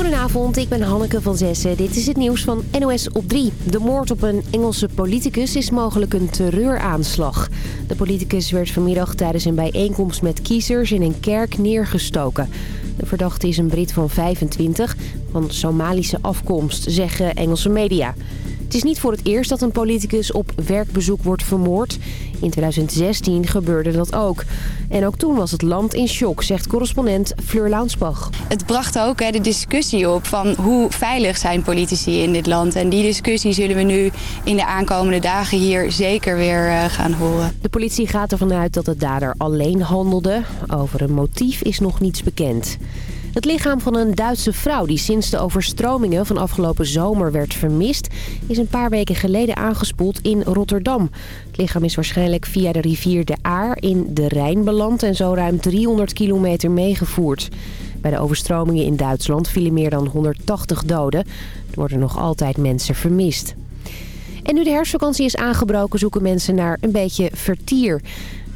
Goedenavond, ik ben Hanneke van Zessen. Dit is het nieuws van NOS op 3. De moord op een Engelse politicus is mogelijk een terreuraanslag. De politicus werd vanmiddag tijdens een bijeenkomst met kiezers in een kerk neergestoken. De verdachte is een Brit van 25, van Somalische afkomst, zeggen Engelse media. Het is niet voor het eerst dat een politicus op werkbezoek wordt vermoord. In 2016 gebeurde dat ook. En ook toen was het land in shock, zegt correspondent Fleur Launsbach. Het bracht ook hè, de discussie op van hoe veilig zijn politici in dit land. En die discussie zullen we nu in de aankomende dagen hier zeker weer uh, gaan horen. De politie gaat ervan uit dat de dader alleen handelde. Over een motief is nog niets bekend. Het lichaam van een Duitse vrouw die sinds de overstromingen van afgelopen zomer werd vermist... is een paar weken geleden aangespoeld in Rotterdam. Het lichaam is waarschijnlijk via de rivier de Aar in de Rijn beland... en zo ruim 300 kilometer meegevoerd. Bij de overstromingen in Duitsland vielen meer dan 180 doden. Er worden nog altijd mensen vermist. En nu de herfstvakantie is aangebroken zoeken mensen naar een beetje vertier...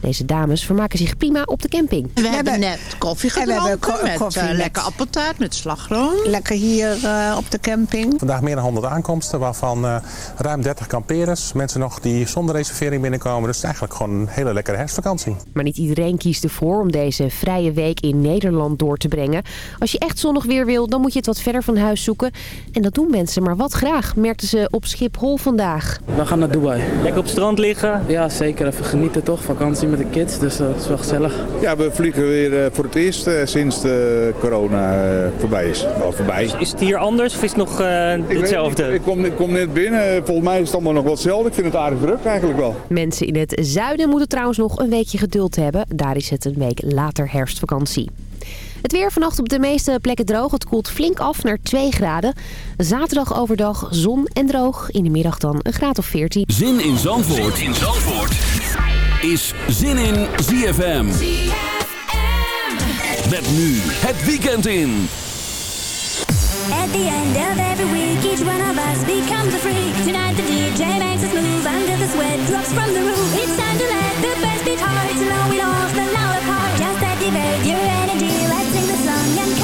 Deze dames vermaken zich prima op de camping. We, hebben net koffie gedronken we hebben met koffie uh, lekker appeltaart met slagroom. Lekker hier uh, op de camping. Vandaag meer dan 100 aankomsten, waarvan uh, ruim 30 kamperers. Mensen nog die zonder reservering binnenkomen. Dus het is eigenlijk gewoon een hele lekkere herfstvakantie. Maar niet iedereen kiest ervoor om deze vrije week in Nederland door te brengen. Als je echt zonnig weer wil, dan moet je het wat verder van huis zoeken. En dat doen mensen maar wat graag, merkten ze op Schiphol vandaag. We gaan naar Dubai. Lekker op het strand liggen. Ja, zeker. Even genieten toch, vakantie met de kids, dus dat is wel gezellig. Ja, we vliegen weer voor het eerst sinds de corona voorbij is. Wel voorbij. Is het hier anders of is het nog uh, hetzelfde? Ik, ik, kom, ik kom net binnen, volgens mij is het allemaal nog wel hetzelfde. Ik vind het aardig druk eigenlijk wel. Mensen in het zuiden moeten trouwens nog een weekje geduld hebben. Daar is het een week later herfstvakantie. Het weer vannacht op de meeste plekken droog. Het koelt flink af naar 2 graden. Zaterdag overdag zon en droog. In de middag dan een graad of 14. Zin in Zandvoort, zin in Zandvoort. Is Zin in ZFM. ZFM. Met nu het weekend in. At the end of every week, each one of us becomes a freak. Tonight the DJ makes us move under the sweat drops from the roof. It's time to let the bass beat hard, so now we lost apart. Just activate your energy, let's sing the song and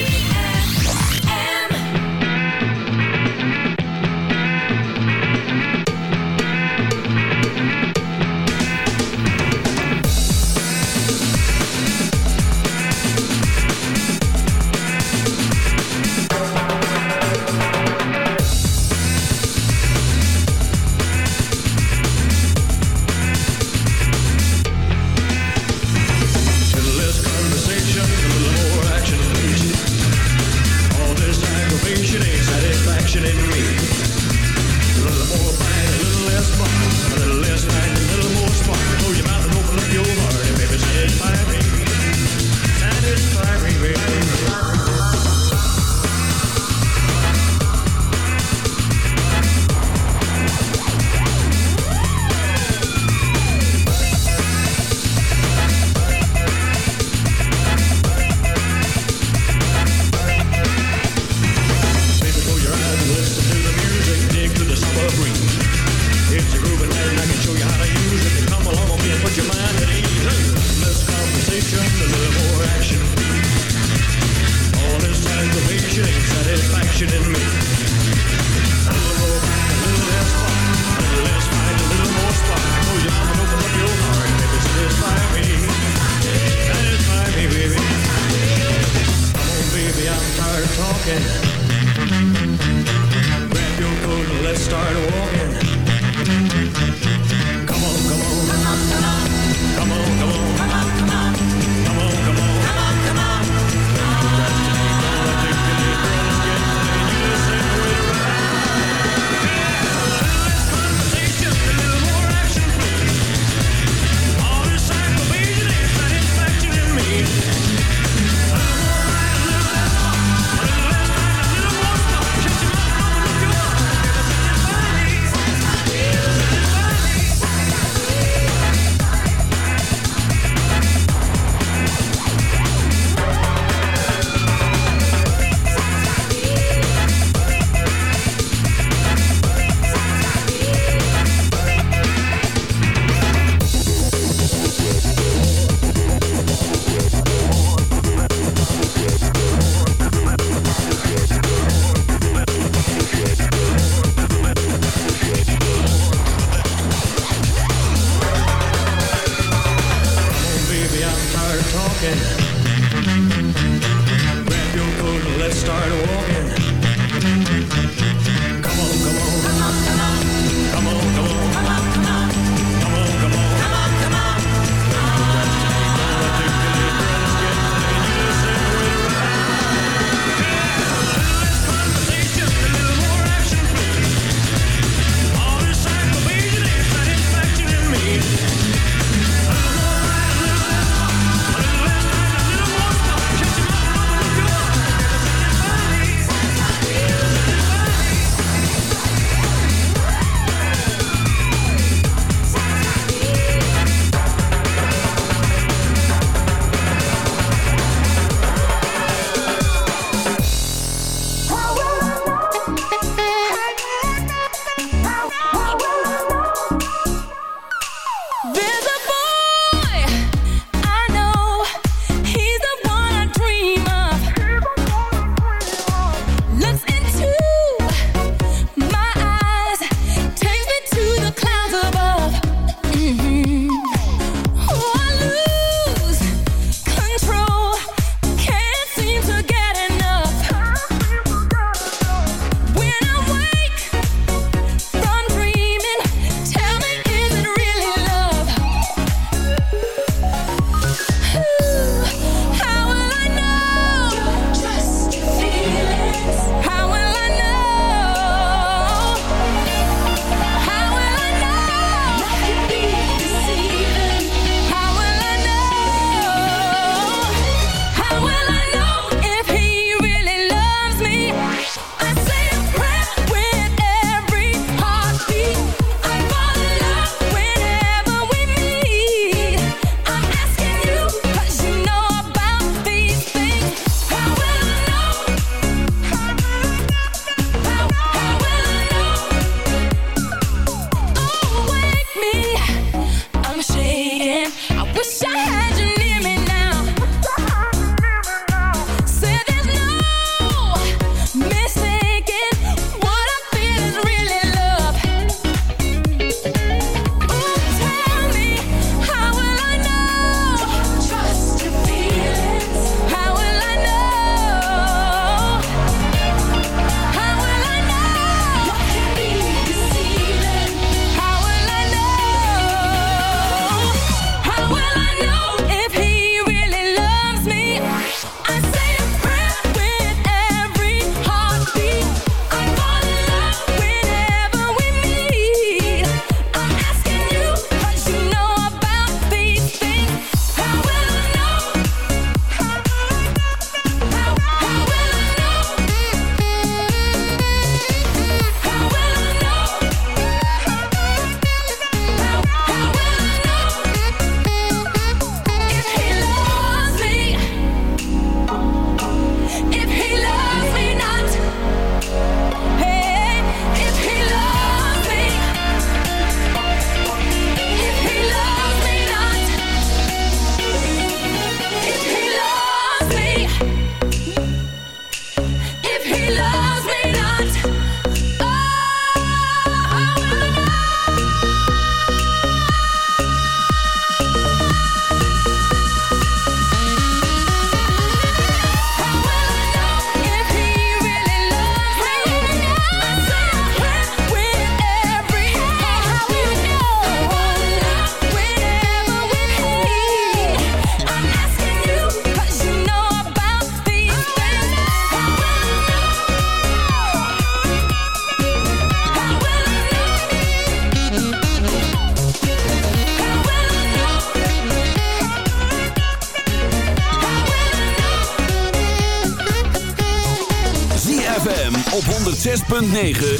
9.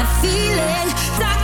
That feeling.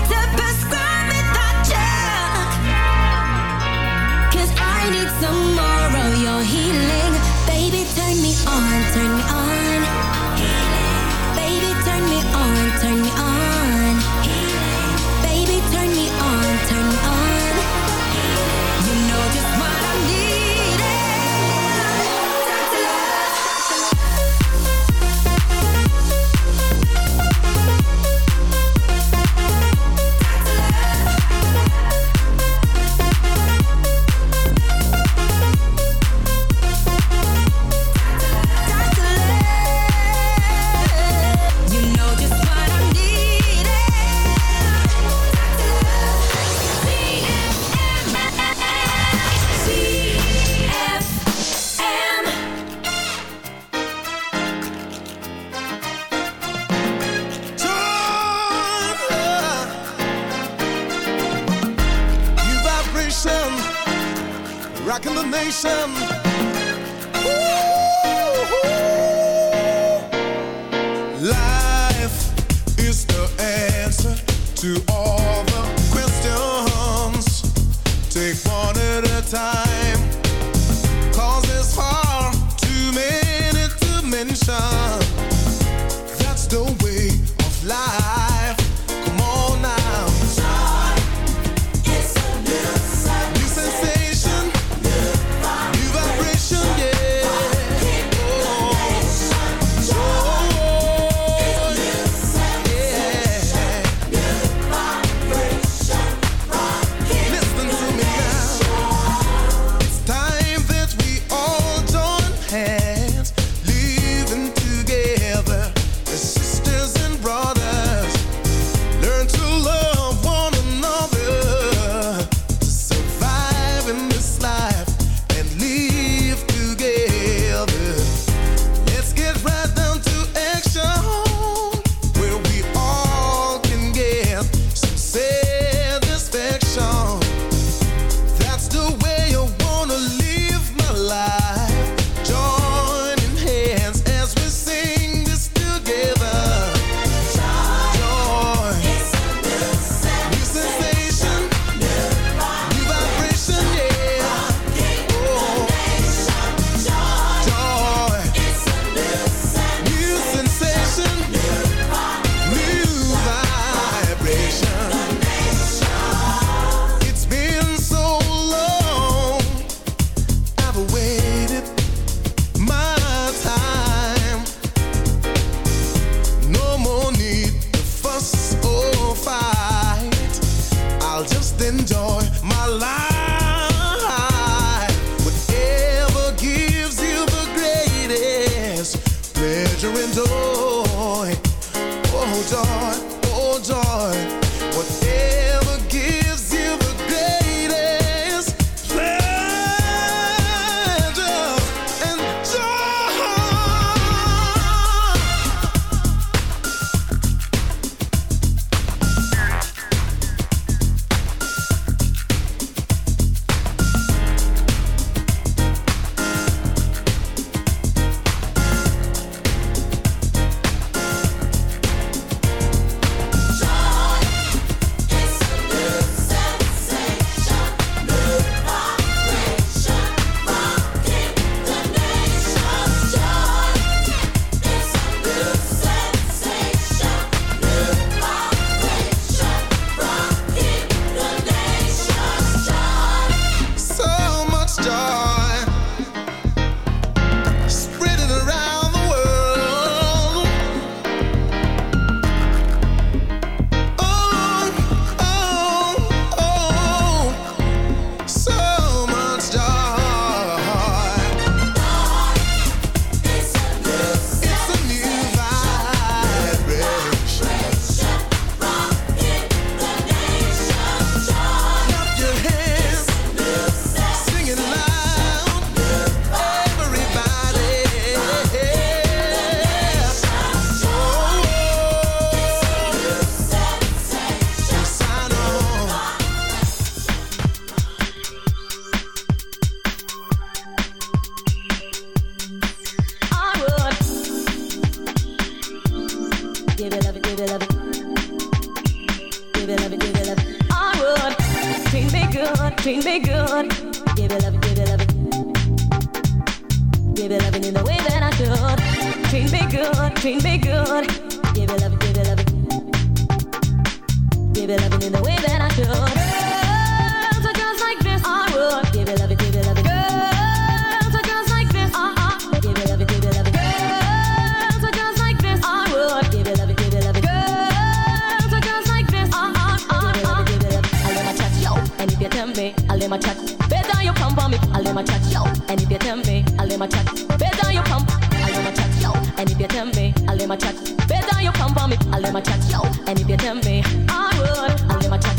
Tell me, I'll let my chat. Better you come. I'll let my chat yo. And if you tell me, I'll let my chat. Better you come for me. I'll let my chat yo. And if you tell me, I would. I'll let my chat.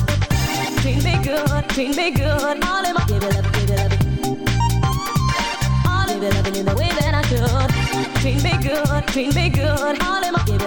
Treat me good, treat me good. I'll let my give it love, give it love. I'll give it loving in the way that I should. Treat me good, treat me good. I'll let my give it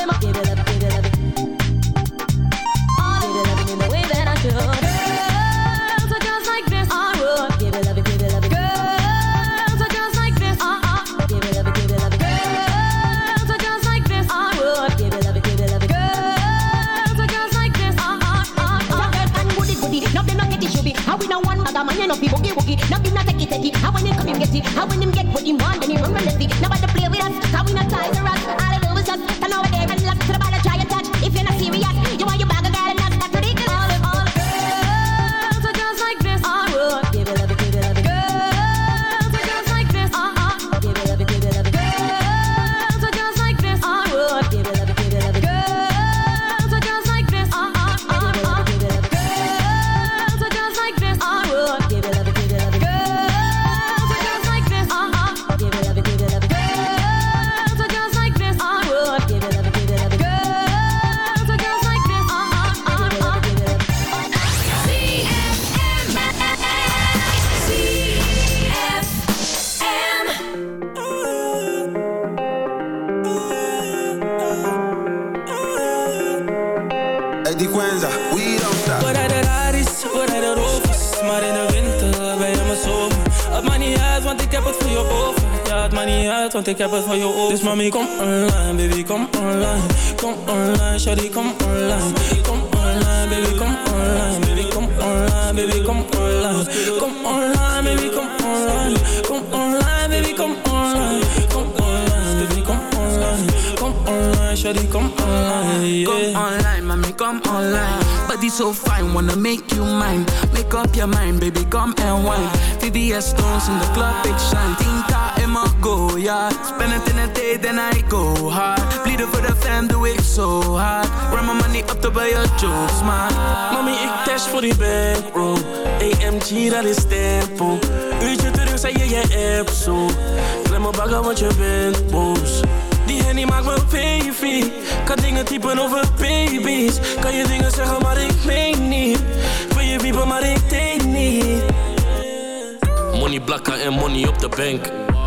mami, kom online, baby, kom online Kom online, shawty, kom online Kom online, baby, kom online Baby, kom online, baby, kom online Kom online, baby, kom online Kom online, baby, kom online Kom online, baby, kom online Kom online, shawty, kom online. Come online, mommy, come online. Body so fine, wanna make you mine. Make up your mind, baby, come and wine. VVS stones in the club, big shine. Tinta in my go, yeah. Spend it in a day, then I go hard. Bleeden for the fam, do it so hard. Run my money up to buy your jokes, man. Mami, ik dash voor die bankroll AMG, dat is tempo Uurtje terug, zei je je app zo Klem me bagger, want je bent boos Die hennie maakt me baby Kan dingen typen over baby's Kan je dingen zeggen, maar ik meen niet Wil je wiepen, maar ik denk niet Money blakken en money op de bank.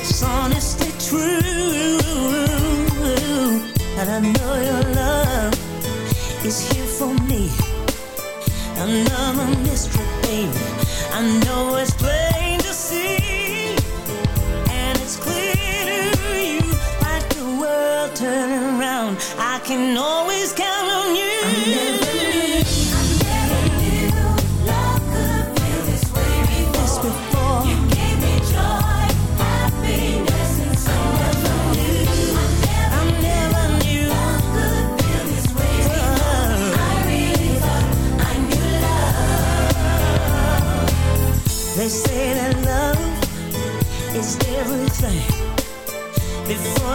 It's honestly true. And I know your love is here for me. Another mystery, baby. I know it's.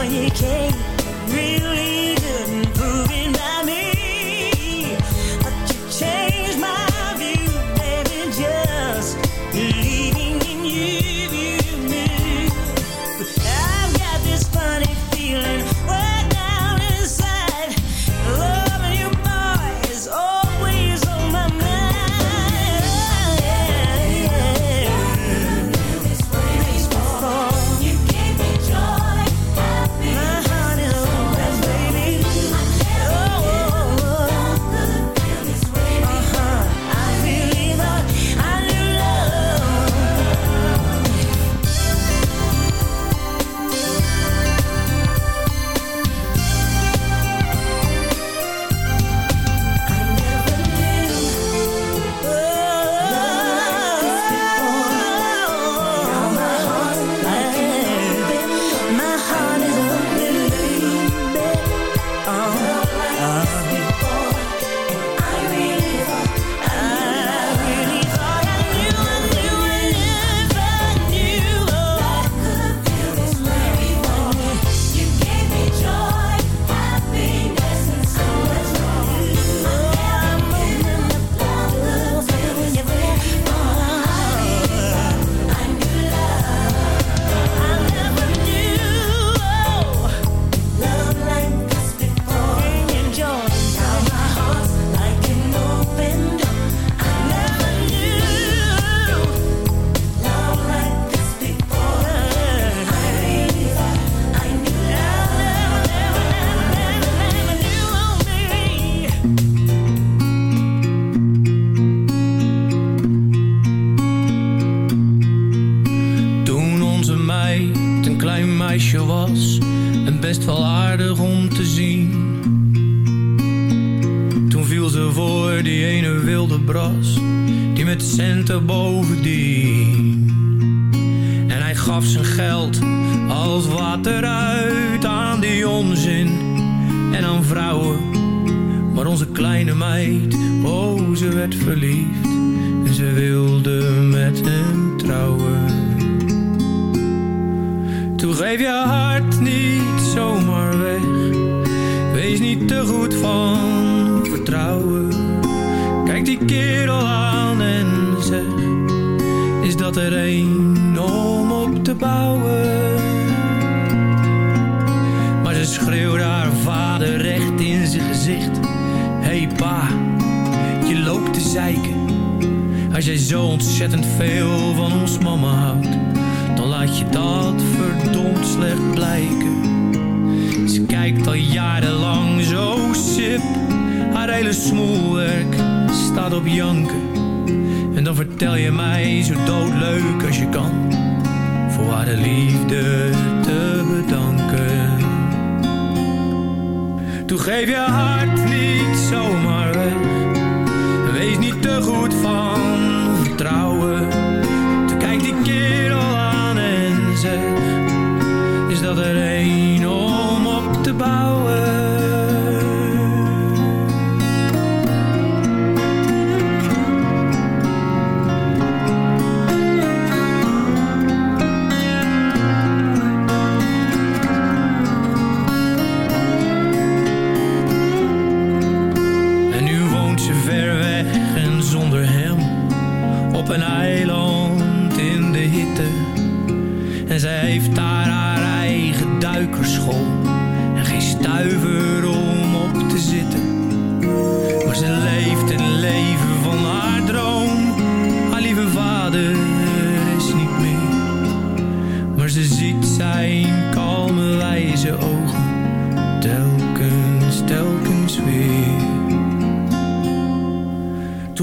You came dat verdomd slecht blijken. Ze kijkt al jarenlang zo sip. Haar hele smoelwerk staat op janken. En dan vertel je mij zo doodleuk als je kan. Voor haar de liefde te bedanken. Toen geef je hart niet zomaar weg. Wees niet te goed van vertrouwen another day.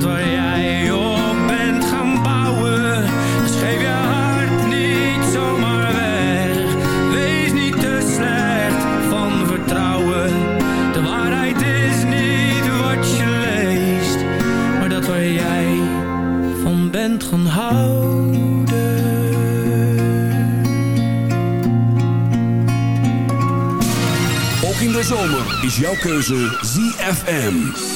dat waar jij op bent gaan bouwen. Dus geef je hart niet zomaar weg. Wees niet te slecht van vertrouwen. De waarheid is niet wat je leest, maar dat waar jij van bent gaan houden. Ook in de zomer is jouw keuze ZFM.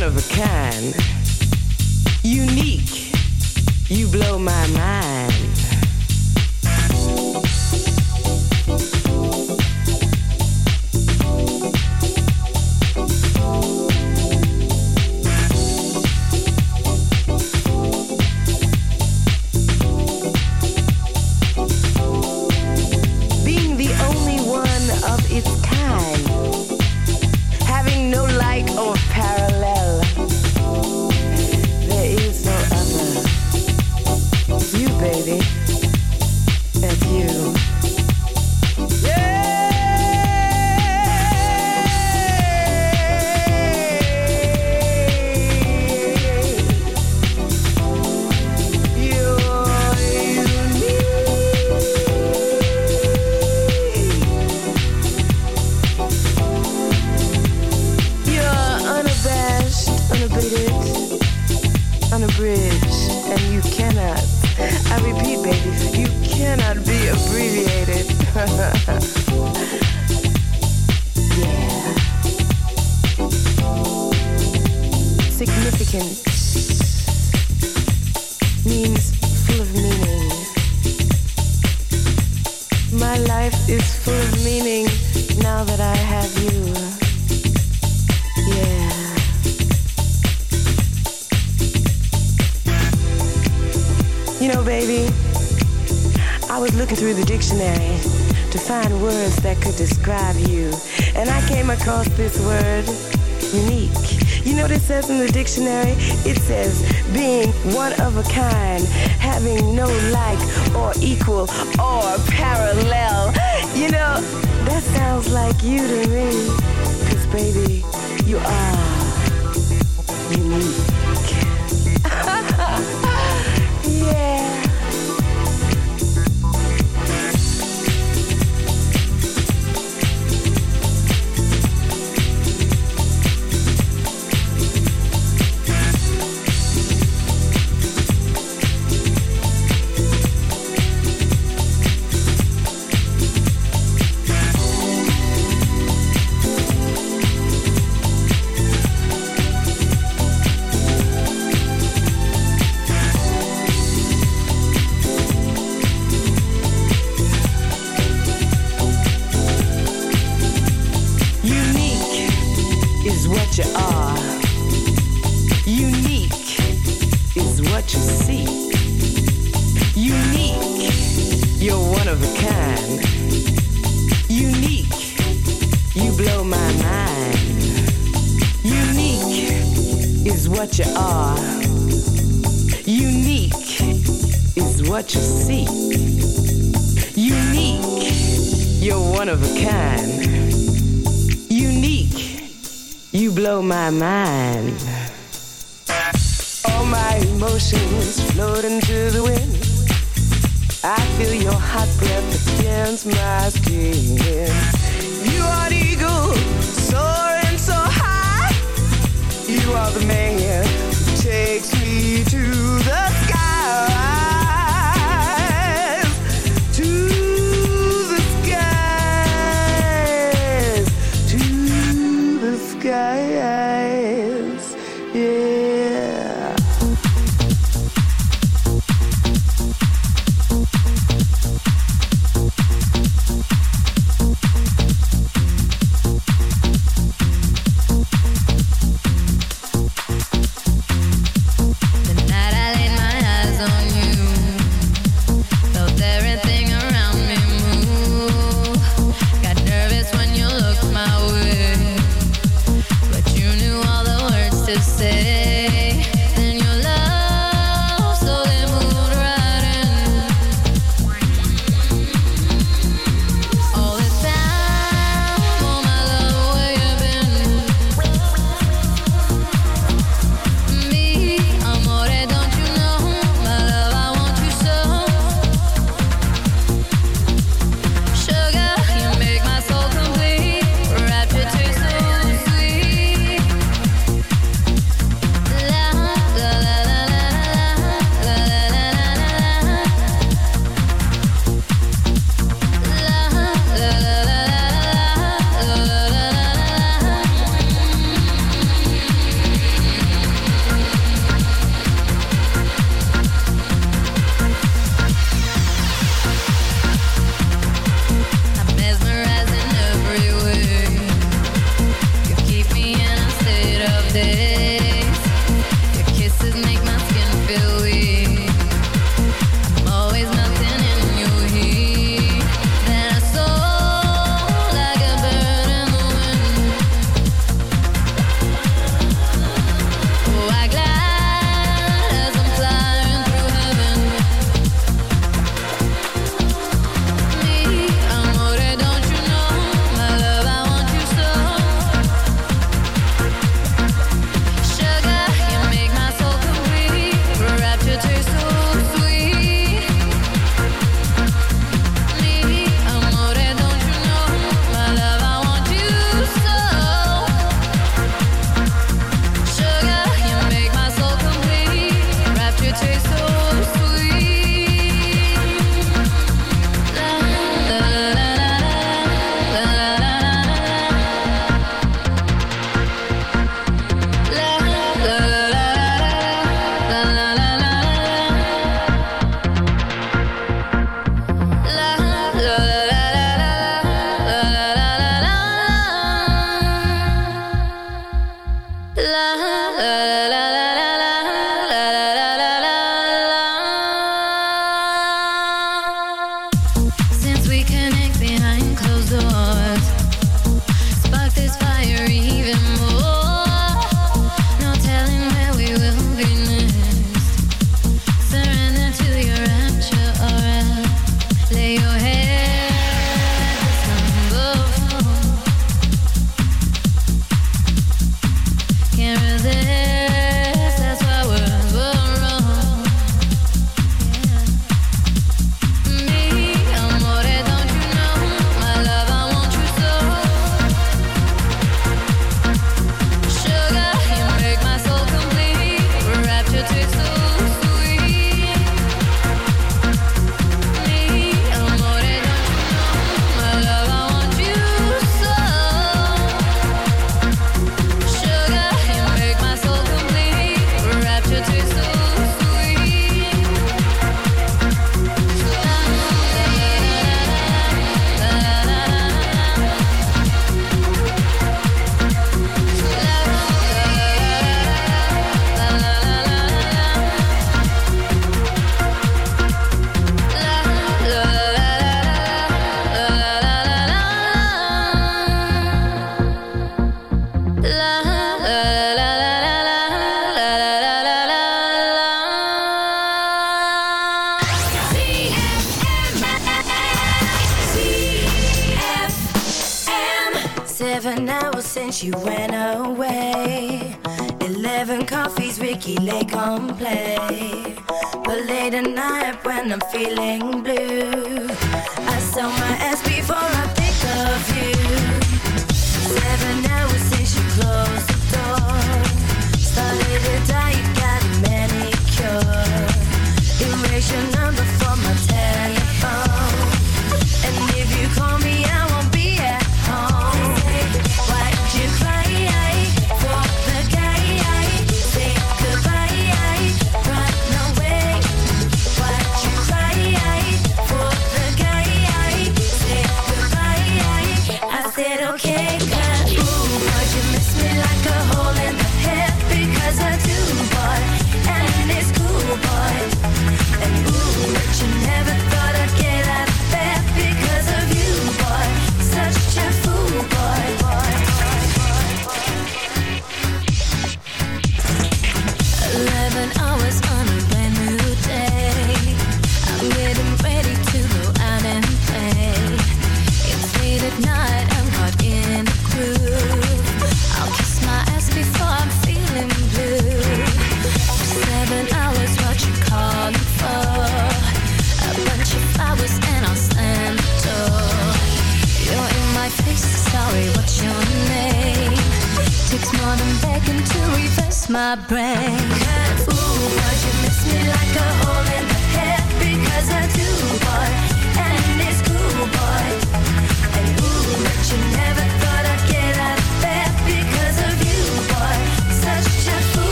One of a kind. Unique, you blow my mind. Equal or parallel. You know, that sounds like you to me. Cause baby, you are unique.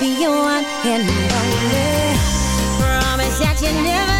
be your one and only. Promise that you never